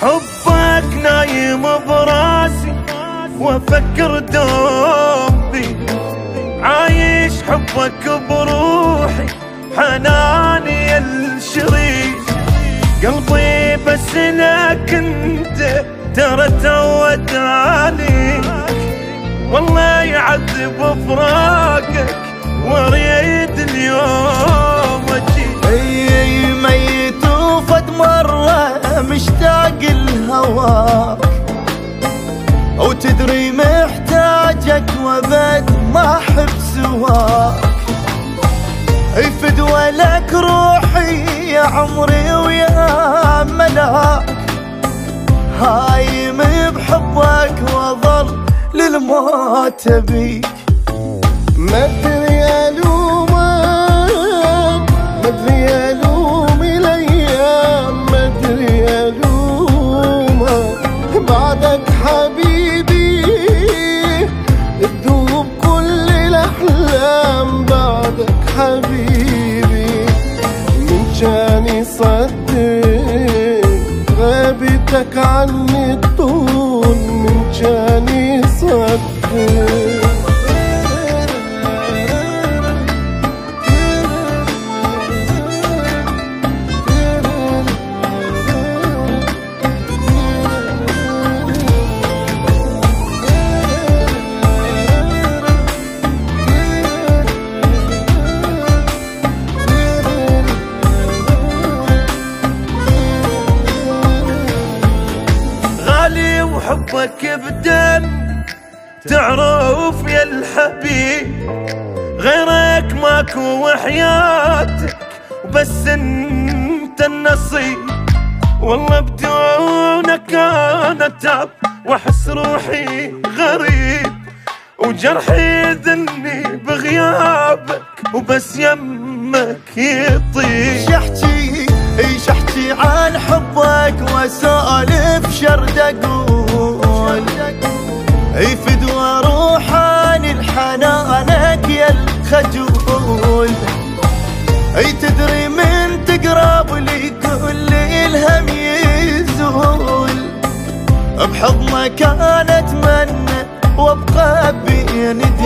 حبك نايم براسي وافكر دوبي عايش حبك بروحي حناني الشريك قلبي بس لك انت ترى تعود عليك والله يعذب فراقك واريد الهواك وتدري محتاجك وبد ما احب سواك. فدوى لك روحي يا عمري ويا ملاك. هايم بحبك واظل للموت بيك. غيبتك عني الطول من جاني وحبك بدم تعرف يا الحبيب غيرك ماكو وحياتك وبس انت النصيب. والله بدونك أنا تعب وأحس روحي غريب وجرحي ذني بغيابك وبس يمك يطيب. شحتي إيش أحكي عن حبك واسولف شرد أقول اي فدوى روحاني الحنانك يا الخجول. أي تدري من تقرب لي كل الهم يزول. بحضنك أنا أتمنى وأبقى بين انت